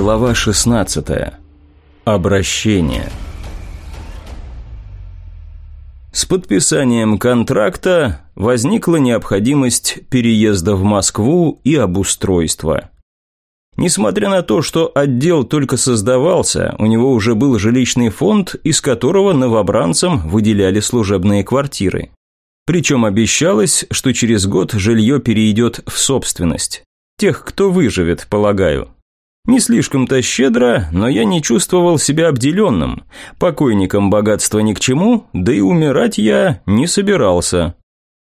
Глава 16. Обращение. С подписанием контракта возникла необходимость переезда в Москву и обустройства. Несмотря на то, что отдел только создавался, у него уже был жилищный фонд, из которого новобранцам выделяли служебные квартиры. Причем обещалось, что через год жилье перейдет в собственность. Тех, кто выживет, полагаю. Не слишком-то щедро, но я не чувствовал себя обделенным. Покойникам богатства ни к чему, да и умирать я не собирался.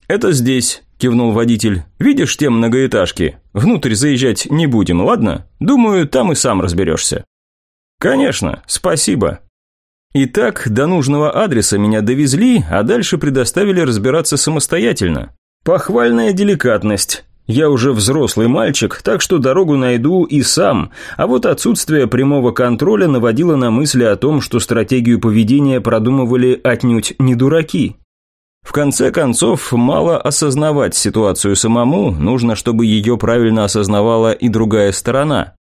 «Это здесь», – кивнул водитель. «Видишь те многоэтажки? Внутрь заезжать не будем, ладно? Думаю, там и сам разберешься». «Конечно, спасибо». Итак, до нужного адреса меня довезли, а дальше предоставили разбираться самостоятельно. Похвальная деликатность. Я уже взрослый мальчик, так что дорогу найду и сам, а вот отсутствие прямого контроля наводило на мысли о том, что стратегию поведения продумывали отнюдь не дураки. В конце концов, мало осознавать ситуацию самому, нужно, чтобы ее правильно осознавала и другая сторона.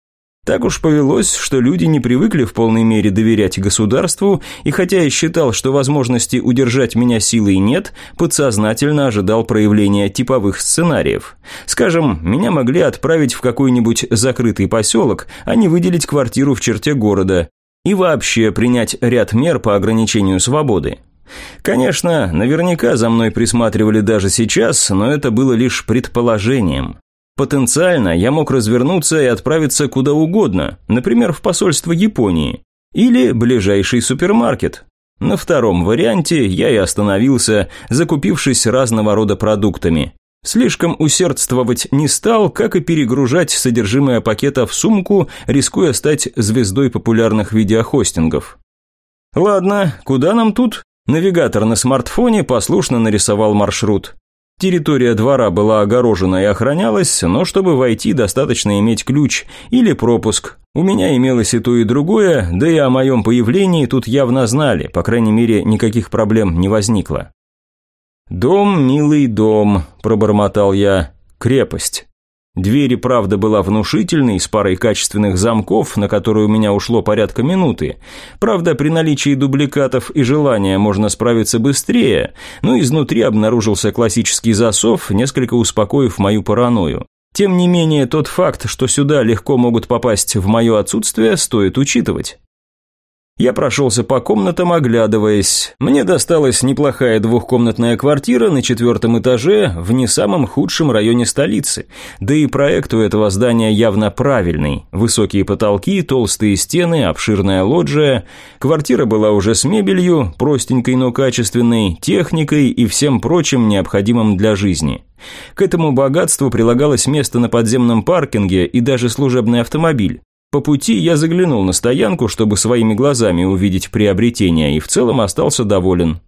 Так уж повелось, что люди не привыкли в полной мере доверять государству, и хотя я считал, что возможности удержать меня силой нет, подсознательно ожидал проявления типовых сценариев. Скажем, меня могли отправить в какой-нибудь закрытый поселок, а не выделить квартиру в черте города. И вообще принять ряд мер по ограничению свободы. Конечно, наверняка за мной присматривали даже сейчас, но это было лишь предположением. Потенциально я мог развернуться и отправиться куда угодно, например, в посольство Японии или ближайший супермаркет. На втором варианте я и остановился, закупившись разного рода продуктами. Слишком усердствовать не стал, как и перегружать содержимое пакета в сумку, рискуя стать звездой популярных видеохостингов. Ладно, куда нам тут? Навигатор на смартфоне послушно нарисовал маршрут. Территория двора была огорожена и охранялась, но чтобы войти, достаточно иметь ключ или пропуск. У меня имелось и то, и другое, да и о моем появлении тут явно знали, по крайней мере, никаких проблем не возникло. «Дом, милый дом», – пробормотал я, – «крепость». Дверь, правда, была внушительной, с парой качественных замков, на которые у меня ушло порядка минуты. Правда, при наличии дубликатов и желания можно справиться быстрее, но изнутри обнаружился классический засов, несколько успокоив мою паранойю. Тем не менее, тот факт, что сюда легко могут попасть в мое отсутствие, стоит учитывать. Я прошелся по комнатам, оглядываясь. Мне досталась неплохая двухкомнатная квартира на четвертом этаже в не самом худшем районе столицы. Да и проект у этого здания явно правильный. Высокие потолки, толстые стены, обширная лоджия. Квартира была уже с мебелью, простенькой, но качественной, техникой и всем прочим необходимым для жизни. К этому богатству прилагалось место на подземном паркинге и даже служебный автомобиль. По пути я заглянул на стоянку, чтобы своими глазами увидеть приобретение, и в целом остался доволен.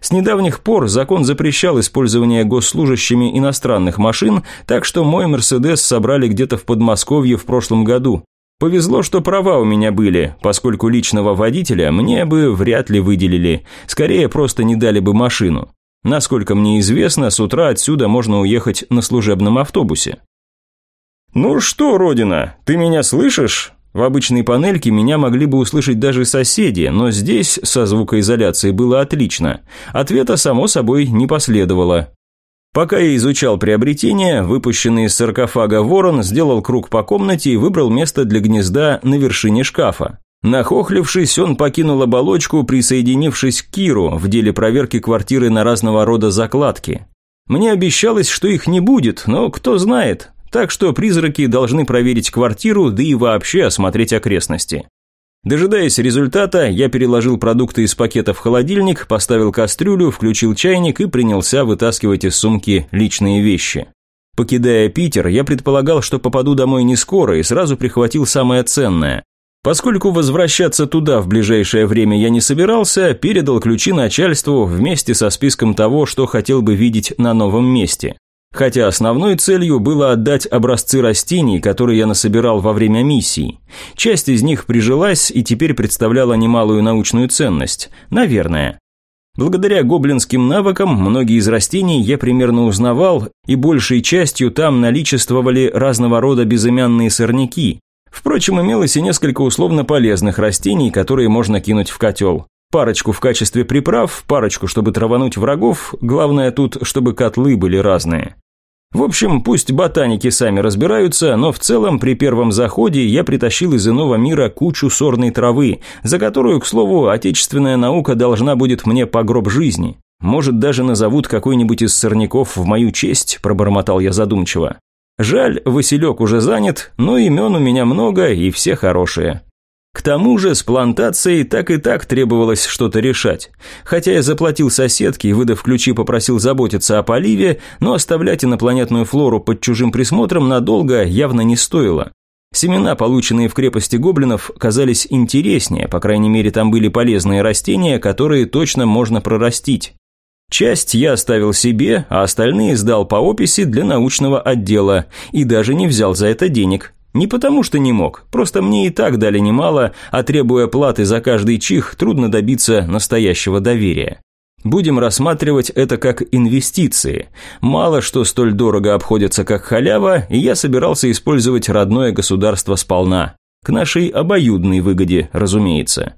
С недавних пор закон запрещал использование госслужащими иностранных машин, так что мой «Мерседес» собрали где-то в Подмосковье в прошлом году. Повезло, что права у меня были, поскольку личного водителя мне бы вряд ли выделили, скорее просто не дали бы машину. Насколько мне известно, с утра отсюда можно уехать на служебном автобусе. «Ну что, Родина, ты меня слышишь?» В обычной панельке меня могли бы услышать даже соседи, но здесь со звукоизоляцией было отлично. Ответа, само собой, не последовало. Пока я изучал приобретение, выпущенный из саркофага ворон сделал круг по комнате и выбрал место для гнезда на вершине шкафа. Нахохлившись, он покинул оболочку, присоединившись к Киру в деле проверки квартиры на разного рода закладки. Мне обещалось, что их не будет, но кто знает, так что призраки должны проверить квартиру, да и вообще осмотреть окрестности. Дожидаясь результата, я переложил продукты из пакета в холодильник, поставил кастрюлю, включил чайник и принялся вытаскивать из сумки личные вещи. Покидая Питер, я предполагал, что попаду домой не скоро и сразу прихватил самое ценное. Поскольку возвращаться туда в ближайшее время я не собирался, передал ключи начальству вместе со списком того, что хотел бы видеть на новом месте хотя основной целью было отдать образцы растений, которые я насобирал во время миссии. Часть из них прижилась и теперь представляла немалую научную ценность. Наверное. Благодаря гоблинским навыкам многие из растений я примерно узнавал, и большей частью там наличествовали разного рода безымянные сорняки. Впрочем, имелось и несколько условно полезных растений, которые можно кинуть в котел. Парочку в качестве приправ, парочку, чтобы травануть врагов, главное тут, чтобы котлы были разные. В общем, пусть ботаники сами разбираются, но в целом при первом заходе я притащил из иного мира кучу сорной травы, за которую, к слову, отечественная наука должна будет мне по гроб жизни. Может, даже назовут какой-нибудь из сорняков в мою честь, пробормотал я задумчиво. Жаль, Василек уже занят, но имен у меня много и все хорошие. К тому же с плантацией так и так требовалось что-то решать. Хотя я заплатил соседке и, выдав ключи, попросил заботиться о поливе, но оставлять инопланетную флору под чужим присмотром надолго явно не стоило. Семена, полученные в крепости гоблинов, казались интереснее, по крайней мере там были полезные растения, которые точно можно прорастить. Часть я оставил себе, а остальные сдал по описи для научного отдела и даже не взял за это денег. Не потому что не мог, просто мне и так дали немало, а требуя платы за каждый чих, трудно добиться настоящего доверия. Будем рассматривать это как инвестиции. Мало что столь дорого обходится, как халява, и я собирался использовать родное государство сполна. К нашей обоюдной выгоде, разумеется.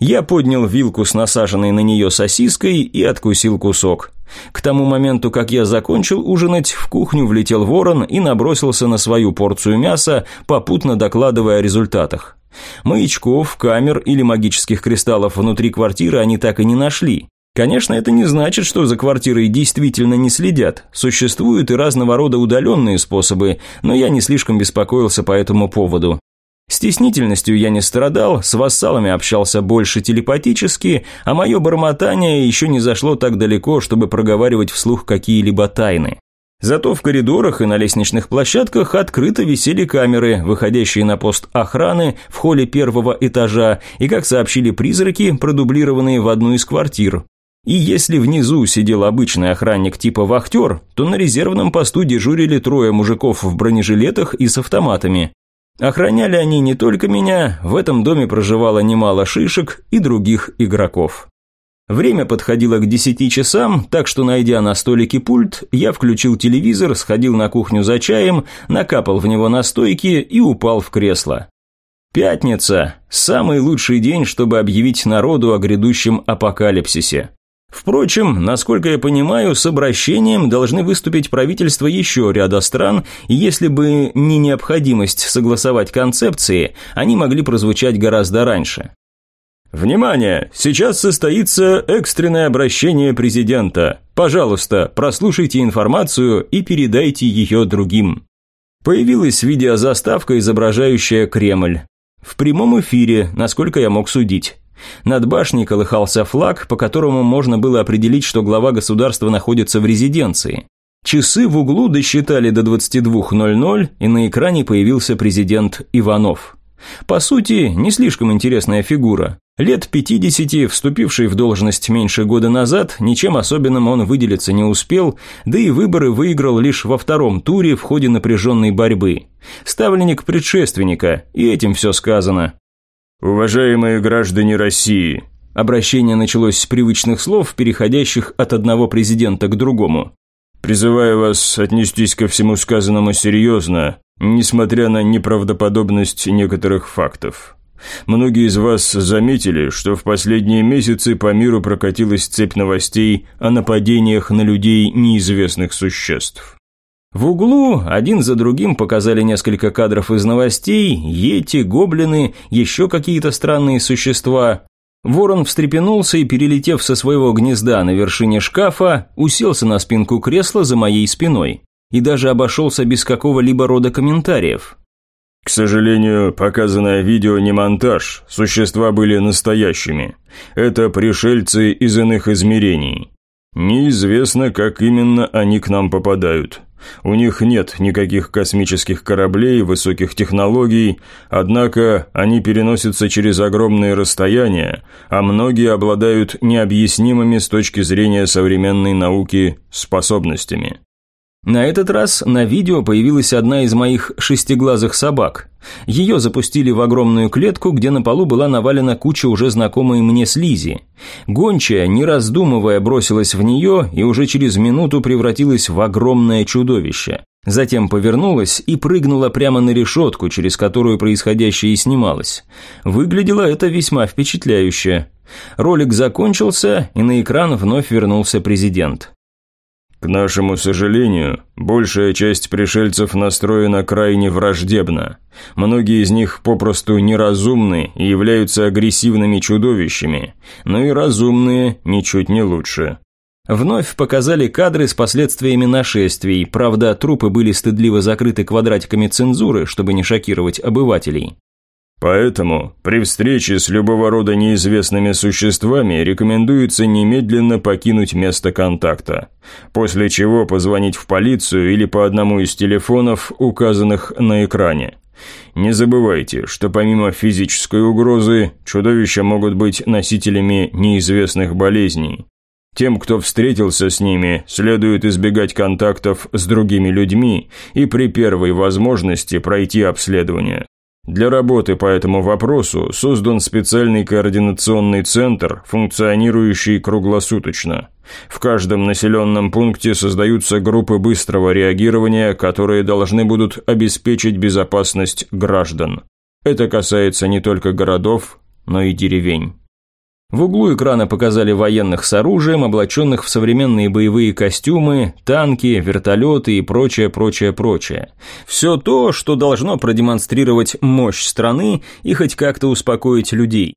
Я поднял вилку с насаженной на нее сосиской и откусил кусок. К тому моменту, как я закончил ужинать, в кухню влетел ворон и набросился на свою порцию мяса, попутно докладывая о результатах. Маячков, камер или магических кристаллов внутри квартиры они так и не нашли. Конечно, это не значит, что за квартирой действительно не следят. Существуют и разного рода удаленные способы, но я не слишком беспокоился по этому поводу. Стеснительностью я не страдал, с вассалами общался больше телепатически, а мое бормотание еще не зашло так далеко, чтобы проговаривать вслух какие-либо тайны. Зато в коридорах и на лестничных площадках открыто висели камеры, выходящие на пост охраны в холле первого этажа и, как сообщили призраки, продублированные в одну из квартир. И если внизу сидел обычный охранник типа вахтер, то на резервном посту дежурили трое мужиков в бронежилетах и с автоматами. Охраняли они не только меня, в этом доме проживало немало шишек и других игроков. Время подходило к десяти часам, так что, найдя на столике пульт, я включил телевизор, сходил на кухню за чаем, накапал в него настойки и упал в кресло. Пятница – самый лучший день, чтобы объявить народу о грядущем апокалипсисе. Впрочем, насколько я понимаю, с обращением должны выступить правительства еще ряда стран, и если бы не необходимость согласовать концепции, они могли прозвучать гораздо раньше. Внимание! Сейчас состоится экстренное обращение президента. Пожалуйста, прослушайте информацию и передайте ее другим. Появилась видеозаставка, изображающая Кремль. В прямом эфире, насколько я мог судить. Над башней колыхался флаг, по которому можно было определить, что глава государства находится в резиденции. Часы в углу досчитали до 22.00, и на экране появился президент Иванов. По сути, не слишком интересная фигура. Лет 50, вступивший в должность меньше года назад, ничем особенным он выделиться не успел, да и выборы выиграл лишь во втором туре в ходе напряженной борьбы. Ставленник предшественника, и этим все сказано. «Уважаемые граждане России!» Обращение началось с привычных слов, переходящих от одного президента к другому. «Призываю вас отнестись ко всему сказанному серьезно, несмотря на неправдоподобность некоторых фактов. Многие из вас заметили, что в последние месяцы по миру прокатилась цепь новостей о нападениях на людей неизвестных существ. В углу один за другим показали несколько кадров из новостей, йети, гоблины, еще какие-то странные существа. Ворон встрепенулся и, перелетев со своего гнезда на вершине шкафа, уселся на спинку кресла за моей спиной и даже обошелся без какого-либо рода комментариев. К сожалению, показанное видео не монтаж, существа были настоящими. Это пришельцы из иных измерений. Неизвестно, как именно они к нам попадают. У них нет никаких космических кораблей, высоких технологий, однако они переносятся через огромные расстояния, а многие обладают необъяснимыми с точки зрения современной науки способностями. На этот раз на видео появилась одна из моих шестиглазых собак. Ее запустили в огромную клетку, где на полу была навалена куча уже знакомой мне слизи. Гончая, не раздумывая, бросилась в нее и уже через минуту превратилась в огромное чудовище. Затем повернулась и прыгнула прямо на решетку, через которую происходящее и снималось. Выглядело это весьма впечатляюще. Ролик закончился, и на экран вновь вернулся президент. К нашему сожалению, большая часть пришельцев настроена крайне враждебно. Многие из них попросту неразумны и являются агрессивными чудовищами, но и разумные ничуть не лучше. Вновь показали кадры с последствиями нашествий, правда, трупы были стыдливо закрыты квадратиками цензуры, чтобы не шокировать обывателей. Поэтому при встрече с любого рода неизвестными существами рекомендуется немедленно покинуть место контакта, после чего позвонить в полицию или по одному из телефонов, указанных на экране. Не забывайте, что помимо физической угрозы, чудовища могут быть носителями неизвестных болезней. Тем, кто встретился с ними, следует избегать контактов с другими людьми и при первой возможности пройти обследование. Для работы по этому вопросу создан специальный координационный центр, функционирующий круглосуточно. В каждом населенном пункте создаются группы быстрого реагирования, которые должны будут обеспечить безопасность граждан. Это касается не только городов, но и деревень. В углу экрана показали военных с оружием, облаченных в современные боевые костюмы, танки, вертолеты и прочее, прочее, прочее. Все то, что должно продемонстрировать мощь страны и хоть как-то успокоить людей.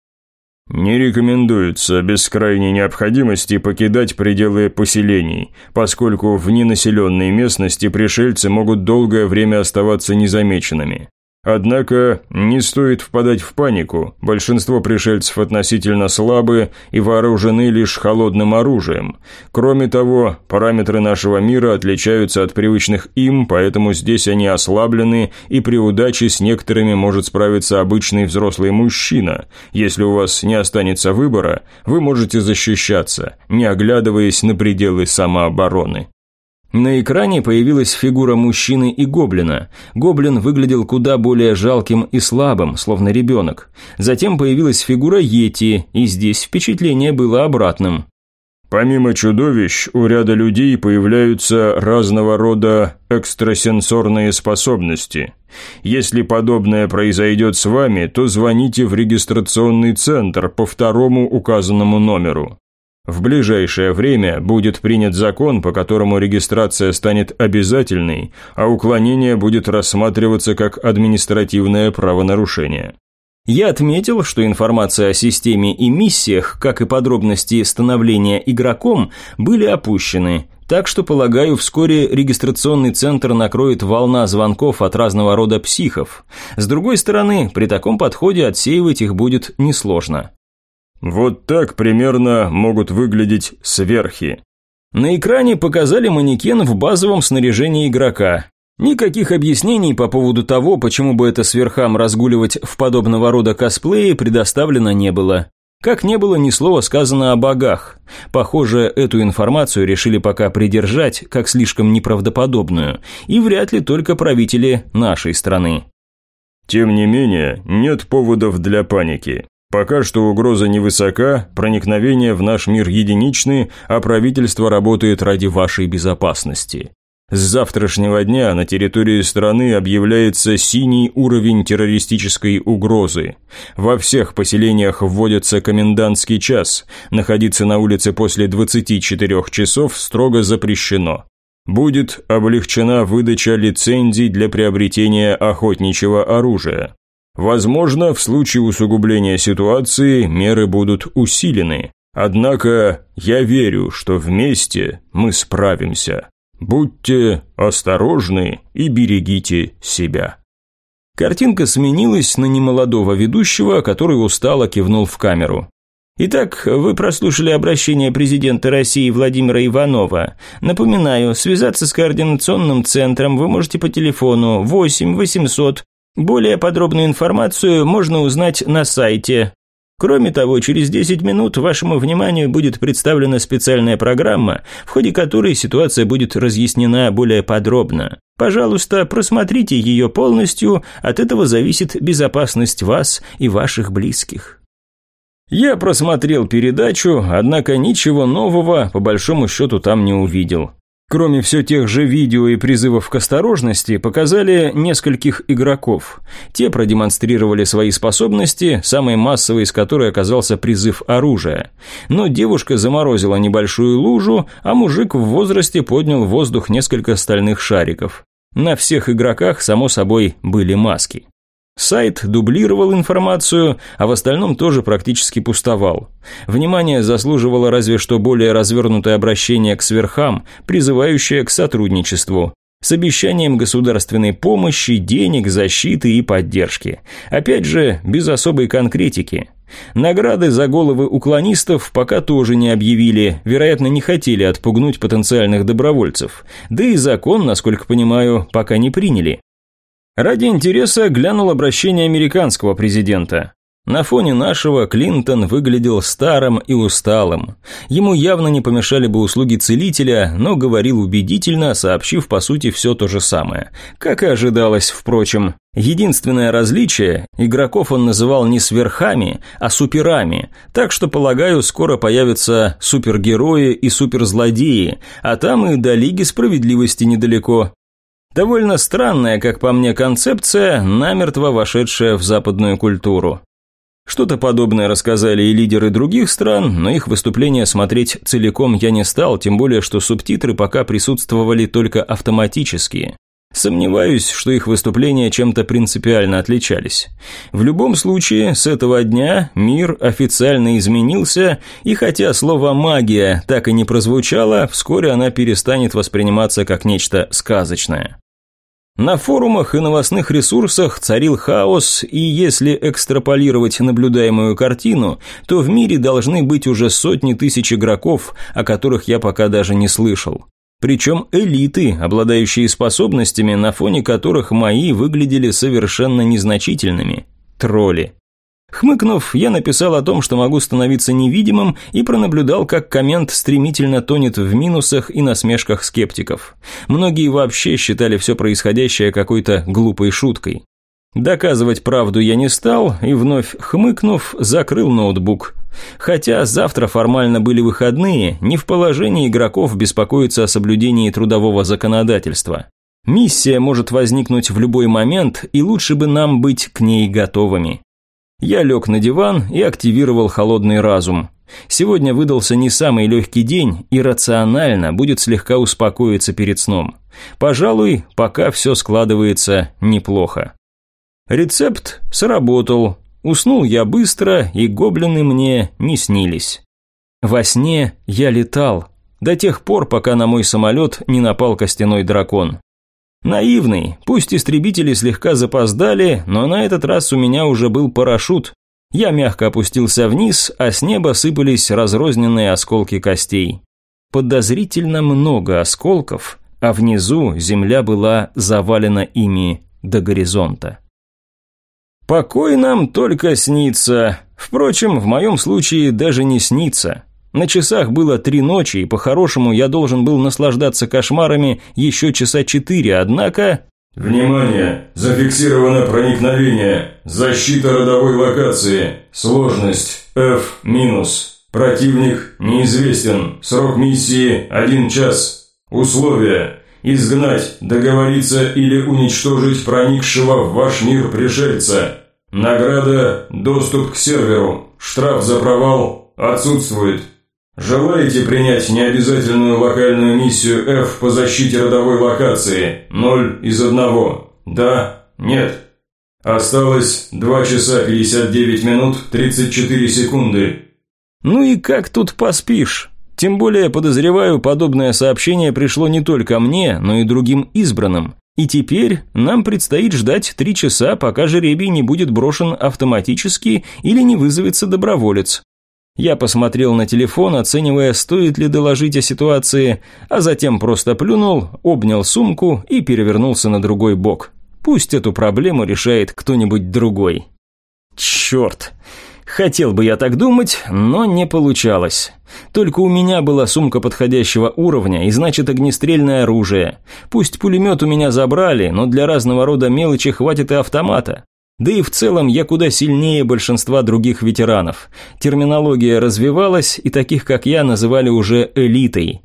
Не рекомендуется без крайней необходимости покидать пределы поселений, поскольку в ненаселенной местности пришельцы могут долгое время оставаться незамеченными. Однако не стоит впадать в панику, большинство пришельцев относительно слабы и вооружены лишь холодным оружием. Кроме того, параметры нашего мира отличаются от привычных им, поэтому здесь они ослаблены, и при удаче с некоторыми может справиться обычный взрослый мужчина. Если у вас не останется выбора, вы можете защищаться, не оглядываясь на пределы самообороны. На экране появилась фигура мужчины и гоблина. Гоблин выглядел куда более жалким и слабым, словно ребенок. Затем появилась фигура Йети, и здесь впечатление было обратным. Помимо чудовищ, у ряда людей появляются разного рода экстрасенсорные способности. Если подобное произойдет с вами, то звоните в регистрационный центр по второму указанному номеру. В ближайшее время будет принят закон, по которому регистрация станет обязательной, а уклонение будет рассматриваться как административное правонарушение. Я отметил, что информация о системе и миссиях, как и подробности становления игроком, были опущены, так что, полагаю, вскоре регистрационный центр накроет волна звонков от разного рода психов. С другой стороны, при таком подходе отсеивать их будет несложно. Вот так примерно могут выглядеть сверхи. На экране показали манекен в базовом снаряжении игрока. Никаких объяснений по поводу того, почему бы это сверхам разгуливать в подобного рода косплее, предоставлено не было. Как не было ни слова сказано о богах. Похоже, эту информацию решили пока придержать, как слишком неправдоподобную, и вряд ли только правители нашей страны. Тем не менее, нет поводов для паники. Пока что угроза невысока, проникновение в наш мир единичны, а правительство работает ради вашей безопасности. С завтрашнего дня на территории страны объявляется синий уровень террористической угрозы. Во всех поселениях вводится комендантский час. Находиться на улице после 24 часов строго запрещено. Будет облегчена выдача лицензий для приобретения охотничьего оружия. Возможно, в случае усугубления ситуации меры будут усилены. Однако я верю, что вместе мы справимся. Будьте осторожны и берегите себя. Картинка сменилась на немолодого ведущего, который устало кивнул в камеру. Итак, вы прослушали обращение президента России Владимира Иванова. Напоминаю, связаться с координационным центром вы можете по телефону 8 800 более подробную информацию можно узнать на сайте. Кроме того, через 10 минут вашему вниманию будет представлена специальная программа, в ходе которой ситуация будет разъяснена более подробно. Пожалуйста, просмотрите ее полностью, от этого зависит безопасность вас и ваших близких. Я просмотрел передачу, однако ничего нового по большому счету там не увидел. Кроме все тех же видео и призывов к осторожности, показали нескольких игроков. Те продемонстрировали свои способности, самой массовой из которой оказался призыв оружия. Но девушка заморозила небольшую лужу, а мужик в возрасте поднял в воздух несколько стальных шариков. На всех игроках, само собой, были маски. Сайт дублировал информацию, а в остальном тоже практически пустовал. Внимание заслуживало разве что более развернутое обращение к сверхам, призывающее к сотрудничеству, с обещанием государственной помощи, денег, защиты и поддержки. Опять же, без особой конкретики. Награды за головы уклонистов пока тоже не объявили, вероятно, не хотели отпугнуть потенциальных добровольцев. Да и закон, насколько понимаю, пока не приняли. Ради интереса глянул обращение американского президента. На фоне нашего Клинтон выглядел старым и усталым. Ему явно не помешали бы услуги целителя, но говорил убедительно, сообщив по сути все то же самое. Как и ожидалось, впрочем. Единственное различие – игроков он называл не сверхами, а суперами, так что, полагаю, скоро появятся супергерои и суперзлодеи, а там и до Лиги Справедливости недалеко. Довольно странная, как по мне, концепция, намертво вошедшая в западную культуру. Что-то подобное рассказали и лидеры других стран, но их выступления смотреть целиком я не стал, тем более, что субтитры пока присутствовали только автоматические. Сомневаюсь, что их выступления чем-то принципиально отличались. В любом случае, с этого дня мир официально изменился, и хотя слово «магия» так и не прозвучало, вскоре она перестанет восприниматься как нечто сказочное. На форумах и новостных ресурсах царил хаос, и если экстраполировать наблюдаемую картину, то в мире должны быть уже сотни тысяч игроков, о которых я пока даже не слышал. Причем элиты, обладающие способностями, на фоне которых мои выглядели совершенно незначительными. Тролли. Хмыкнув, я написал о том, что могу становиться невидимым, и пронаблюдал, как коммент стремительно тонет в минусах и насмешках скептиков. Многие вообще считали все происходящее какой-то глупой шуткой. Доказывать правду я не стал и, вновь хмыкнув, закрыл ноутбук. Хотя завтра формально были выходные, не в положении игроков беспокоиться о соблюдении трудового законодательства. Миссия может возникнуть в любой момент, и лучше бы нам быть к ней готовыми. Я лег на диван и активировал холодный разум. Сегодня выдался не самый легкий день, и рационально будет слегка успокоиться перед сном. Пожалуй, пока все складывается неплохо. Рецепт сработал. Уснул я быстро, и гоблины мне не снились. Во сне я летал, до тех пор, пока на мой самолет не напал костяной дракон. Наивный, пусть истребители слегка запоздали, но на этот раз у меня уже был парашют. Я мягко опустился вниз, а с неба сыпались разрозненные осколки костей. Подозрительно много осколков, а внизу земля была завалена ими до горизонта. Покой нам только снится. Впрочем, в моем случае даже не снится. На часах было три ночи, и по-хорошему я должен был наслаждаться кошмарами еще часа четыре, однако... Внимание! Зафиксировано проникновение. Защита родовой локации. Сложность F-. Противник неизвестен. Срок миссии один час. Условия. Изгнать, договориться или уничтожить проникшего в ваш мир пришельца. Награда – доступ к серверу. Штраф за провал отсутствует. Желаете принять необязательную локальную миссию F по защите родовой локации? 0 из 1. Да? Нет? Осталось 2 часа 59 минут 34 секунды. Ну и как тут поспишь? Тем более, подозреваю, подобное сообщение пришло не только мне, но и другим избранным. И теперь нам предстоит ждать три часа, пока жеребий не будет брошен автоматически или не вызовется доброволец. Я посмотрел на телефон, оценивая, стоит ли доложить о ситуации, а затем просто плюнул, обнял сумку и перевернулся на другой бок. Пусть эту проблему решает кто-нибудь другой. Черт! Хотел бы я так думать, но не получалось. Только у меня была сумка подходящего уровня, и значит огнестрельное оружие. Пусть пулемет у меня забрали, но для разного рода мелочи хватит и автомата. Да и в целом я куда сильнее большинства других ветеранов. Терминология развивалась, и таких, как я, называли уже элитой.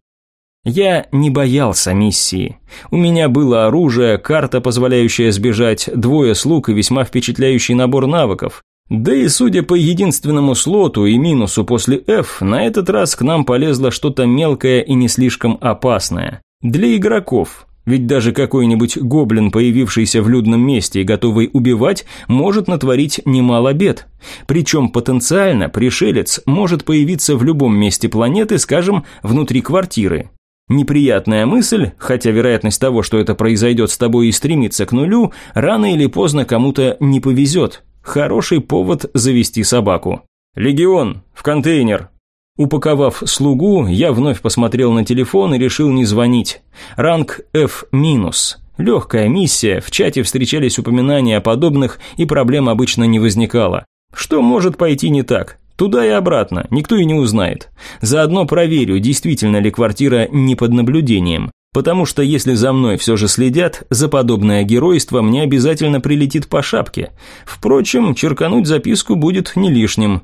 Я не боялся миссии. У меня было оружие, карта, позволяющая сбежать, двое слуг и весьма впечатляющий набор навыков. Да и судя по единственному слоту и минусу после F, на этот раз к нам полезло что-то мелкое и не слишком опасное. Для игроков. Ведь даже какой-нибудь гоблин, появившийся в людном месте и готовый убивать, может натворить немало бед. Причем потенциально пришелец может появиться в любом месте планеты, скажем, внутри квартиры. Неприятная мысль, хотя вероятность того, что это произойдет с тобой и стремится к нулю, рано или поздно кому-то не повезет. Хороший повод завести собаку. «Легион, в контейнер!» Упаковав слугу, я вновь посмотрел на телефон и решил не звонить. Ранг F-. Легкая миссия, в чате встречались упоминания о подобных, и проблем обычно не возникало. Что может пойти не так? Туда и обратно, никто и не узнает. Заодно проверю, действительно ли квартира не под наблюдением. Потому что если за мной все же следят, за подобное геройство мне обязательно прилетит по шапке. Впрочем, черкануть записку будет не лишним.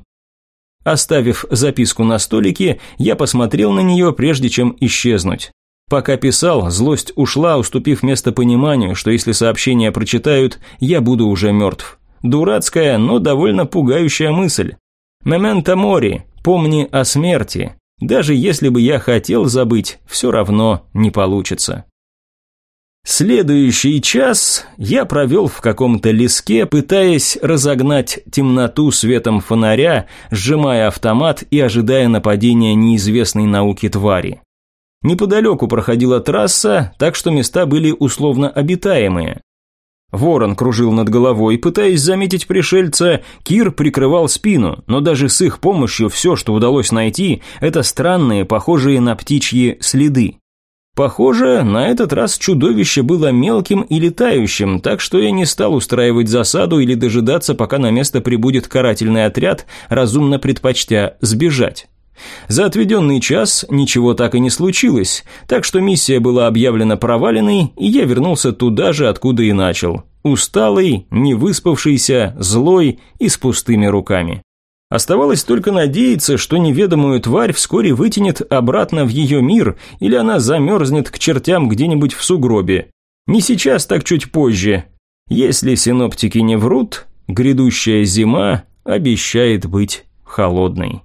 Оставив записку на столике, я посмотрел на нее, прежде чем исчезнуть. Пока писал, злость ушла, уступив место пониманию, что если сообщение прочитают, я буду уже мертв. Дурацкая, но довольно пугающая мысль. «Мементо мори, помни о смерти. Даже если бы я хотел забыть, все равно не получится. Следующий час я провел в каком-то леске, пытаясь разогнать темноту светом фонаря, сжимая автомат и ожидая нападения неизвестной науки твари. Неподалеку проходила трасса, так что места были условно обитаемые. Ворон кружил над головой, пытаясь заметить пришельца, Кир прикрывал спину, но даже с их помощью все, что удалось найти, это странные, похожие на птичьи следы. Похоже, на этот раз чудовище было мелким и летающим, так что я не стал устраивать засаду или дожидаться, пока на место прибудет карательный отряд, разумно предпочтя сбежать. За отведенный час ничего так и не случилось, так что миссия была объявлена проваленной, и я вернулся туда же, откуда и начал. Усталый, невыспавшийся, злой и с пустыми руками. Оставалось только надеяться, что неведомую тварь вскоре вытянет обратно в ее мир, или она замерзнет к чертям где-нибудь в сугробе. Не сейчас, так чуть позже. Если синоптики не врут, грядущая зима обещает быть холодной.